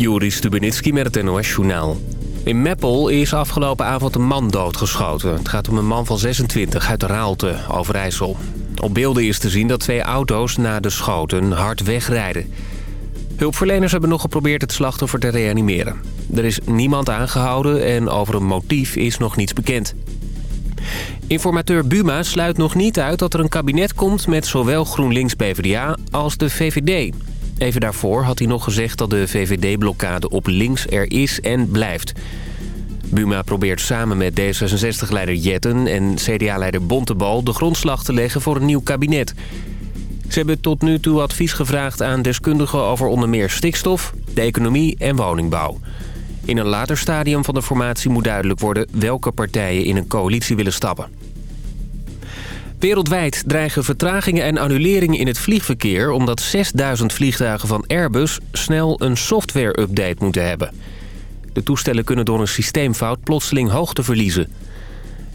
Joris Stubenitski met het NOS-journaal. In Meppel is afgelopen avond een man doodgeschoten. Het gaat om een man van 26 uit Raalte, Overijssel. Op beelden is te zien dat twee auto's na de schoten hard wegrijden. Hulpverleners hebben nog geprobeerd het slachtoffer te reanimeren. Er is niemand aangehouden en over een motief is nog niets bekend. Informateur Buma sluit nog niet uit dat er een kabinet komt... met zowel GroenLinks-PVDA als de VVD. Even daarvoor had hij nog gezegd dat de VVD-blokkade op links er is en blijft. Buma probeert samen met D66-leider Jetten en CDA-leider Bontebal... de grondslag te leggen voor een nieuw kabinet. Ze hebben tot nu toe advies gevraagd aan deskundigen over onder meer stikstof, de economie en woningbouw. In een later stadium van de formatie moet duidelijk worden welke partijen in een coalitie willen stappen. Wereldwijd dreigen vertragingen en annuleringen in het vliegverkeer... omdat 6000 vliegtuigen van Airbus snel een software-update moeten hebben. De toestellen kunnen door een systeemfout plotseling hoogte verliezen.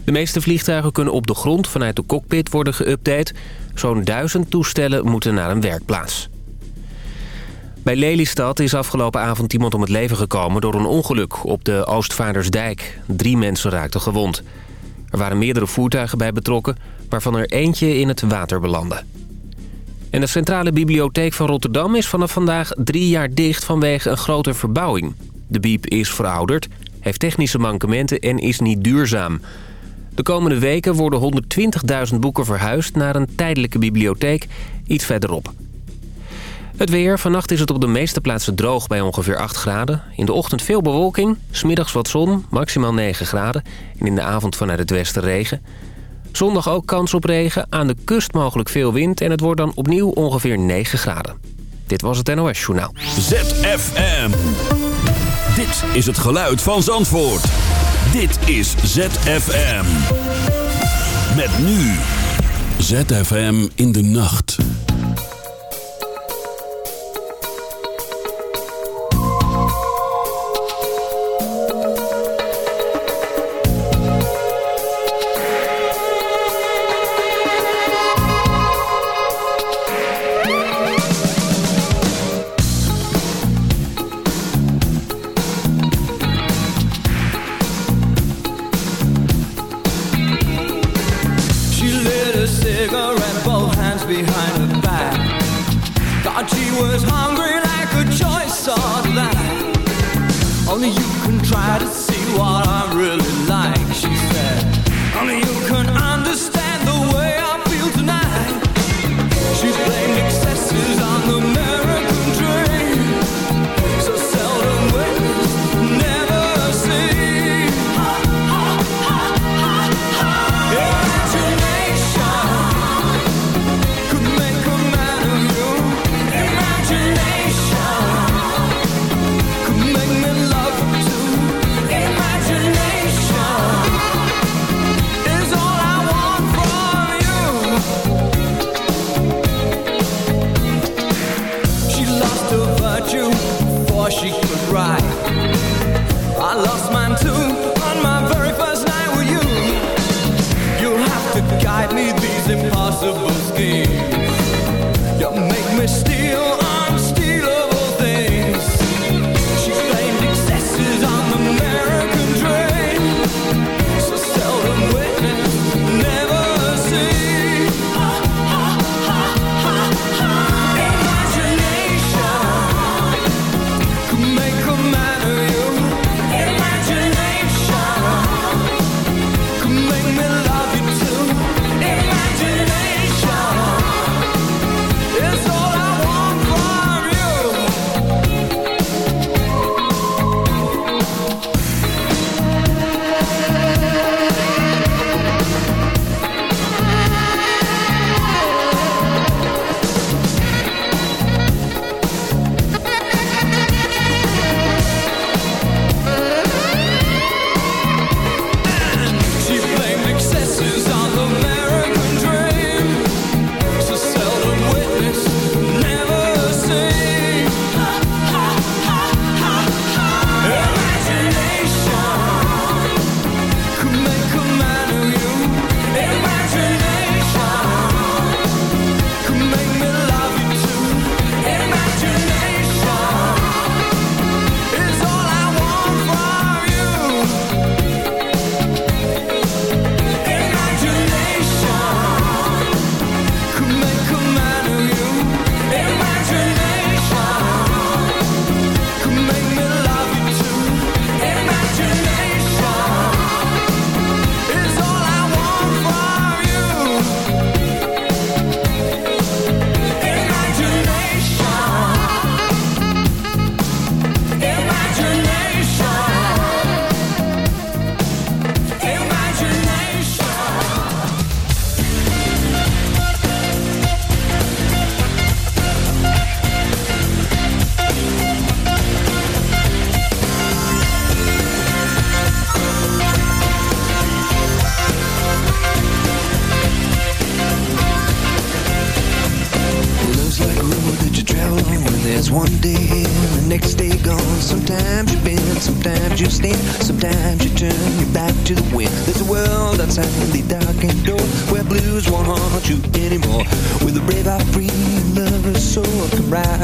De meeste vliegtuigen kunnen op de grond vanuit de cockpit worden geüpdate. Zo'n duizend toestellen moeten naar een werkplaats. Bij Lelystad is afgelopen avond iemand om het leven gekomen door een ongeluk op de Oostvaardersdijk. Drie mensen raakten gewond. Er waren meerdere voertuigen bij betrokken, waarvan er eentje in het water belandde. En de Centrale Bibliotheek van Rotterdam is vanaf vandaag drie jaar dicht vanwege een grote verbouwing. De biep is verouderd, heeft technische mankementen en is niet duurzaam. De komende weken worden 120.000 boeken verhuisd naar een tijdelijke bibliotheek iets verderop. Het weer. Vannacht is het op de meeste plaatsen droog bij ongeveer 8 graden. In de ochtend veel bewolking, smiddags wat zon, maximaal 9 graden. En in de avond vanuit het westen regen. Zondag ook kans op regen, aan de kust mogelijk veel wind... en het wordt dan opnieuw ongeveer 9 graden. Dit was het NOS Journaal. ZFM. Dit is het geluid van Zandvoort. Dit is ZFM. Met nu. ZFM in de nacht.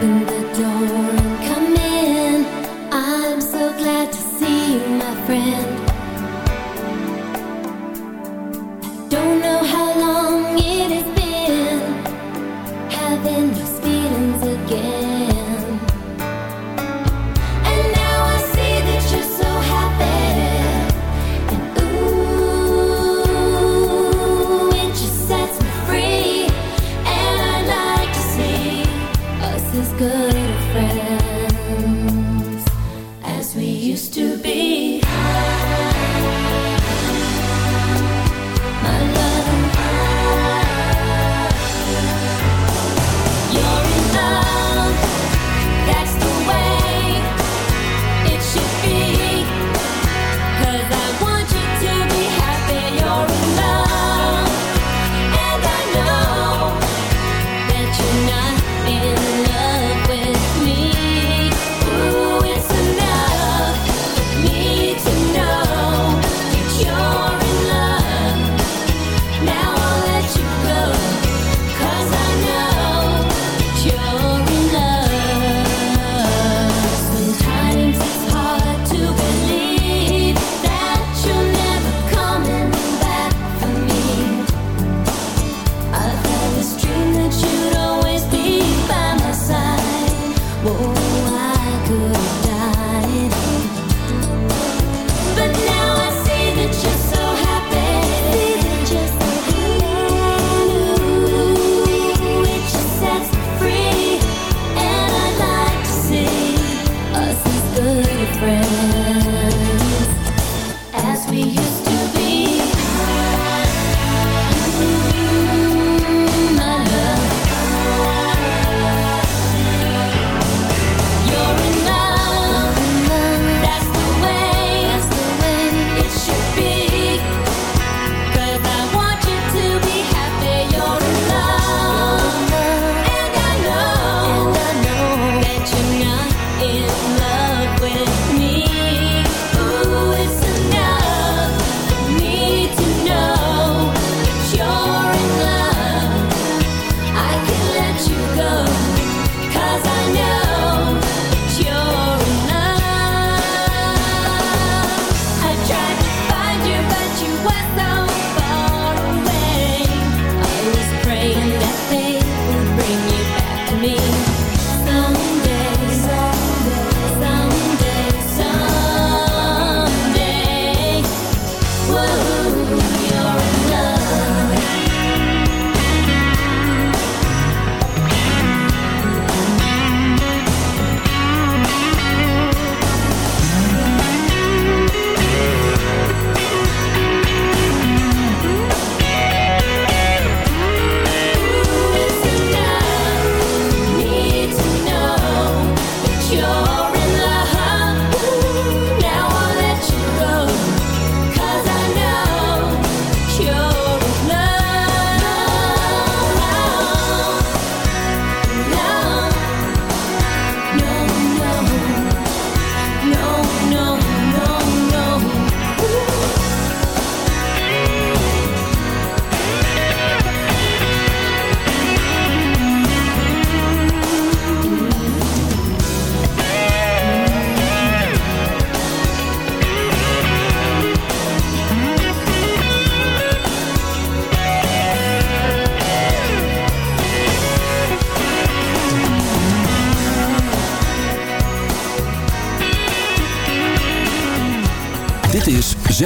Open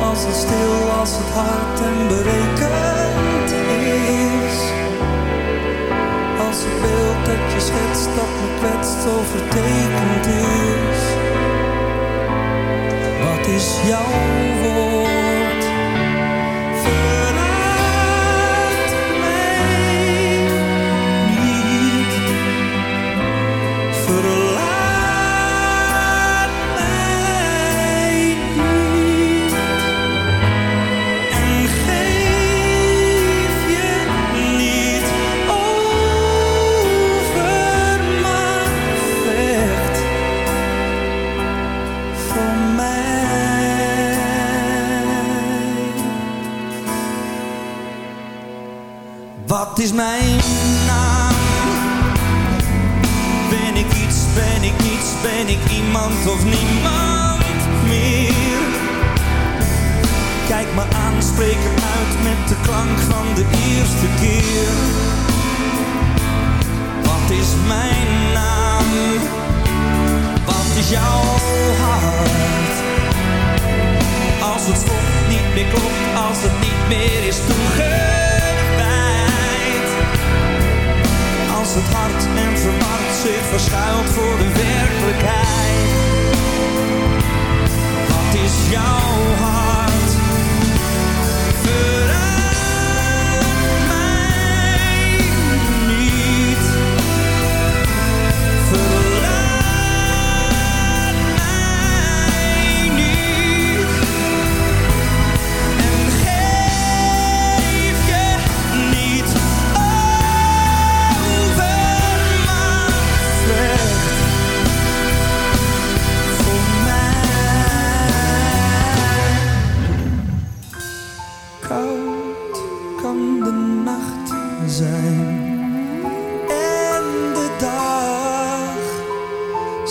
als het stil als het hart en berekend is. Als het beeld dat je schetst, dat me kwetst, overtekend is. Wat is jouw woord?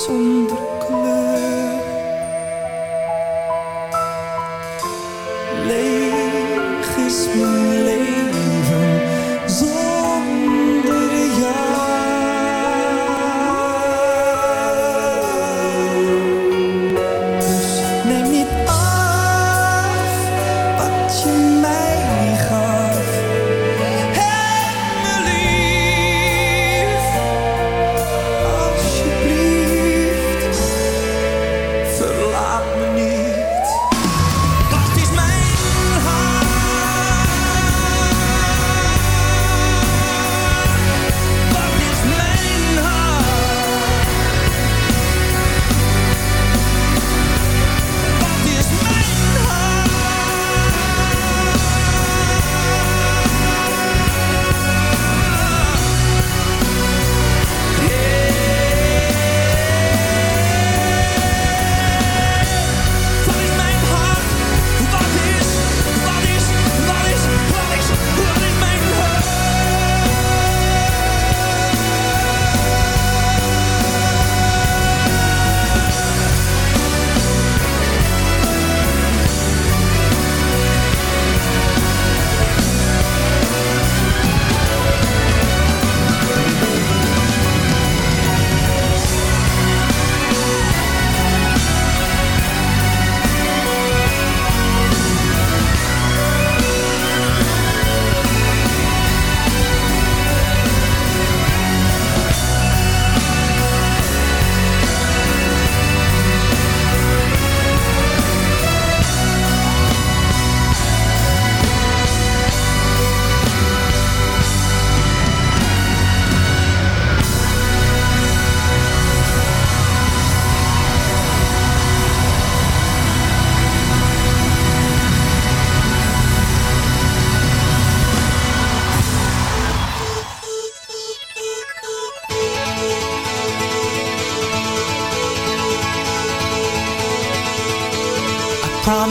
assombro.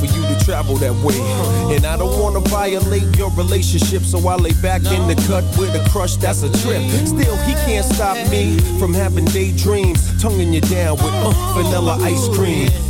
For you to travel that way. And I don't wanna violate your relationship, so I lay back in the cut with a crush that's a trip. Still, he can't stop me from having daydreams, tonguing you down with uh, vanilla ice cream.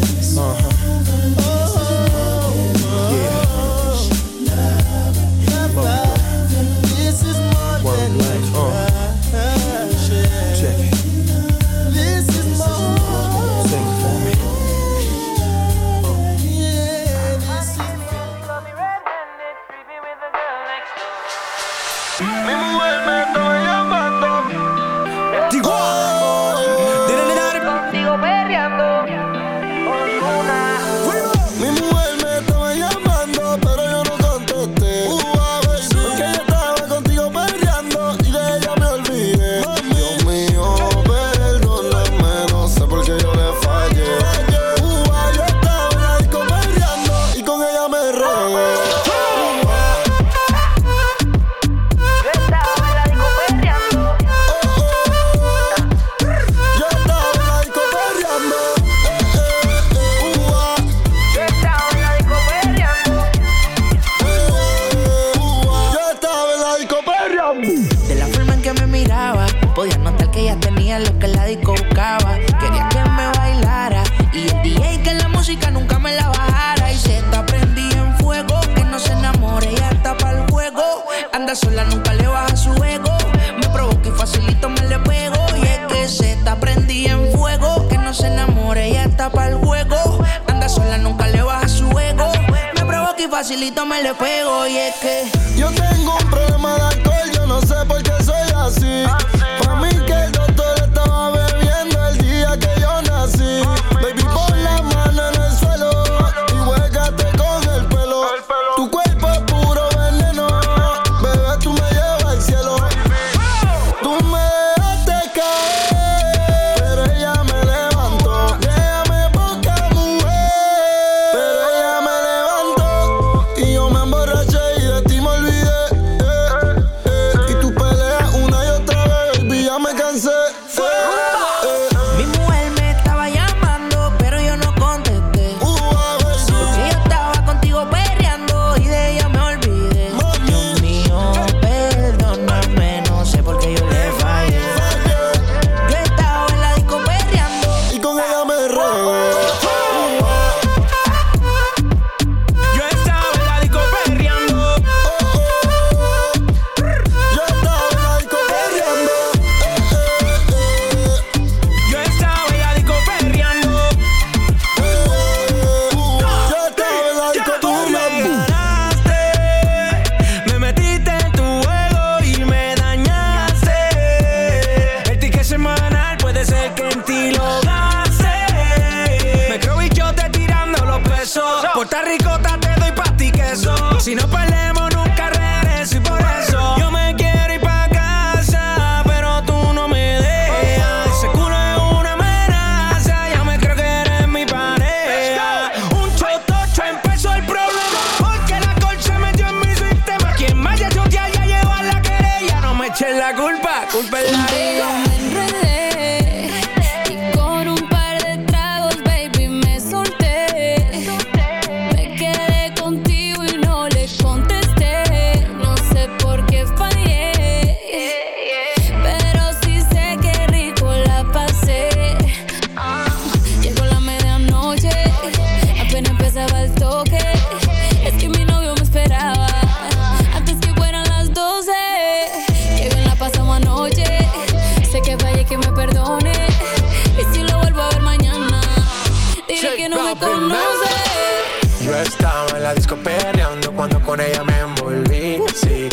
con ella me envolví, sí.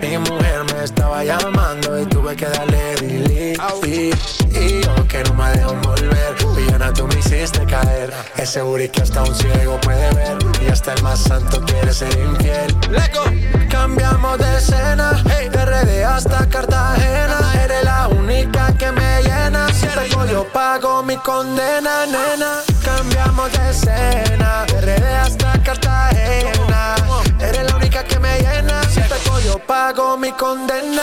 Mi mujer me estaba llamando y tuve que darle delete. Y, yo que no me dejo volver, villana tú me hiciste caer. Es seguro que hasta un ciego puede ver y hasta el más santo quiere ser infiel. Lego. Cambiamos de escena, hey. de RD hasta Cartagena. Eres la única que me llena. Si tengo yo pago mi condena, nena. Cambiamos de escena, de RD hasta Cartagena. Eres la única que me llena. Si te cojo, pago mi condena.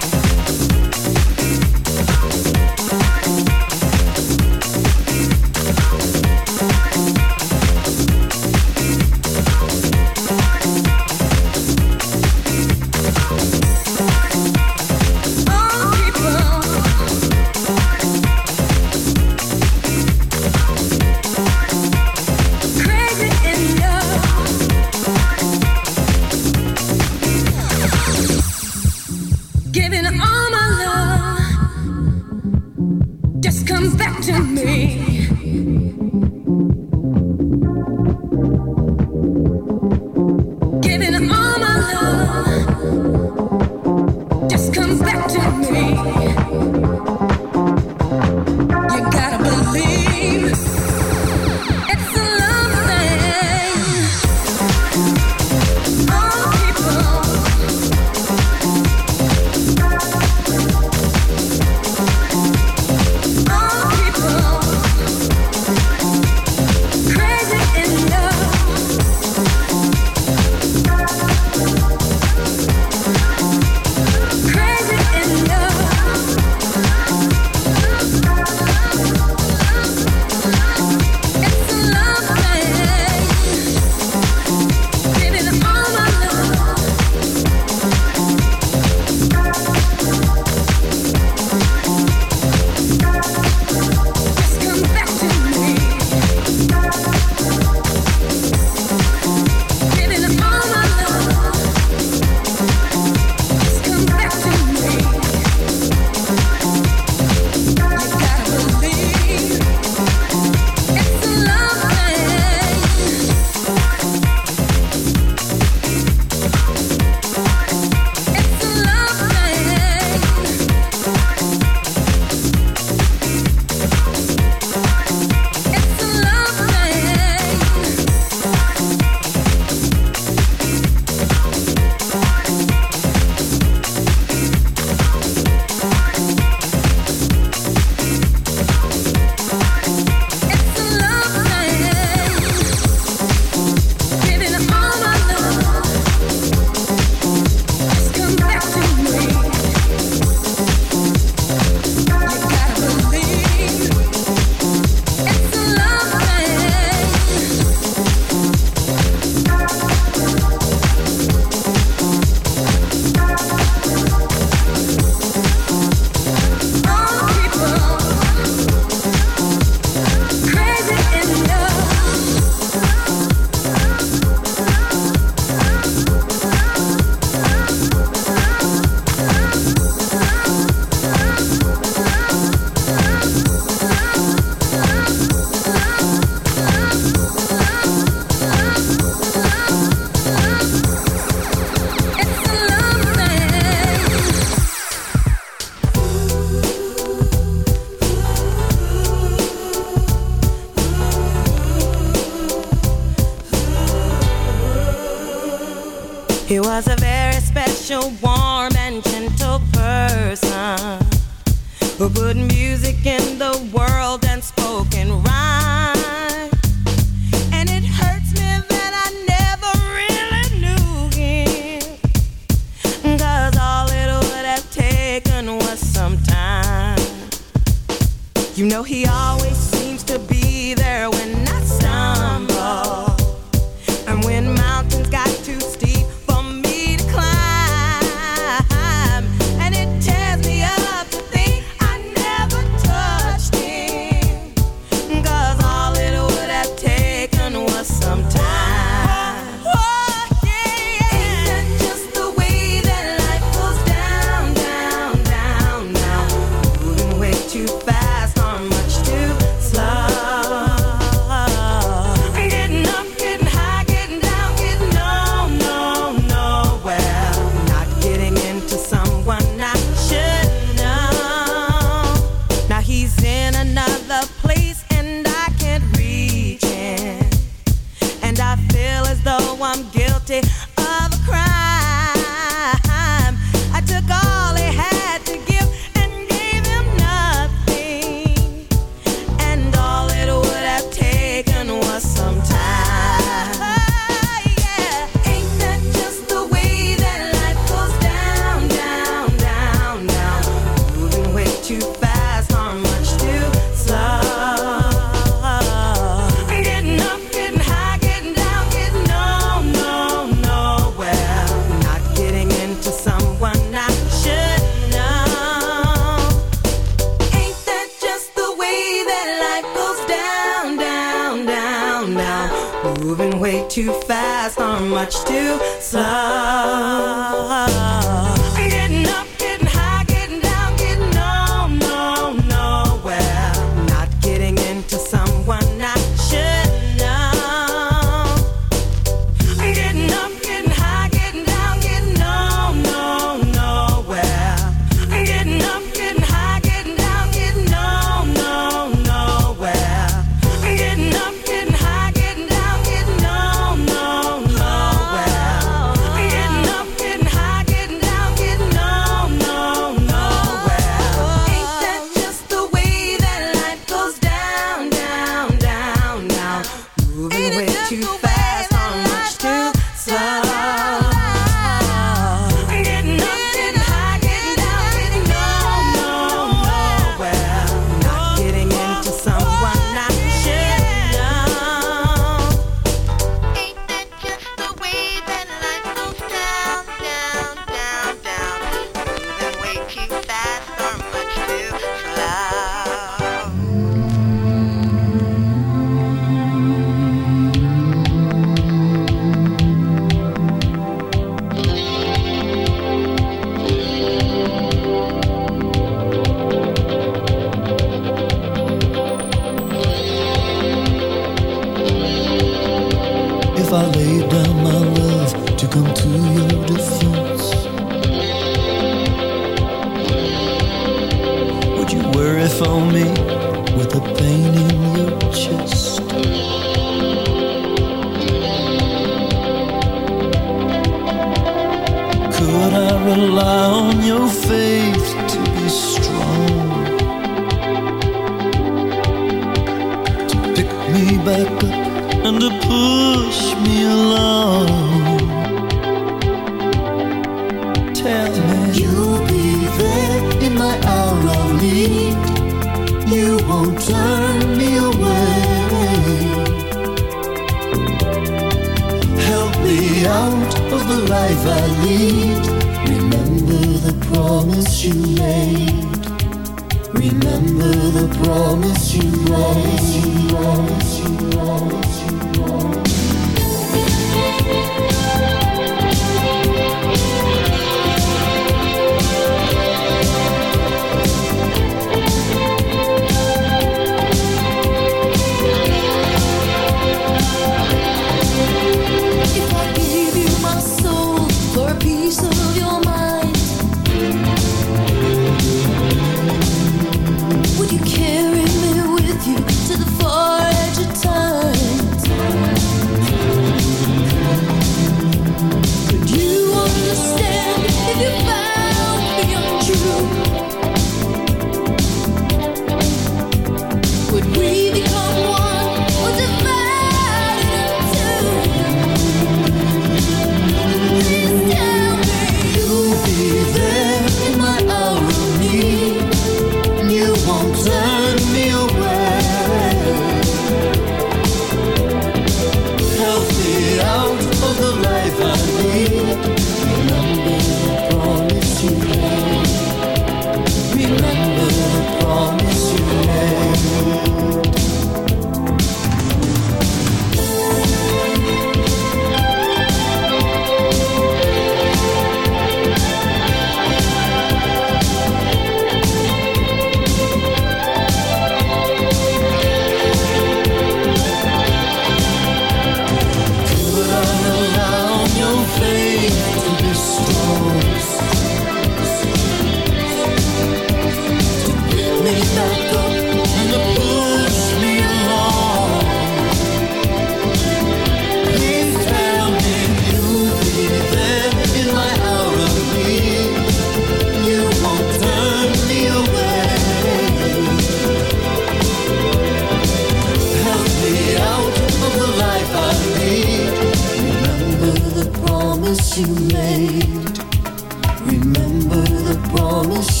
Promise.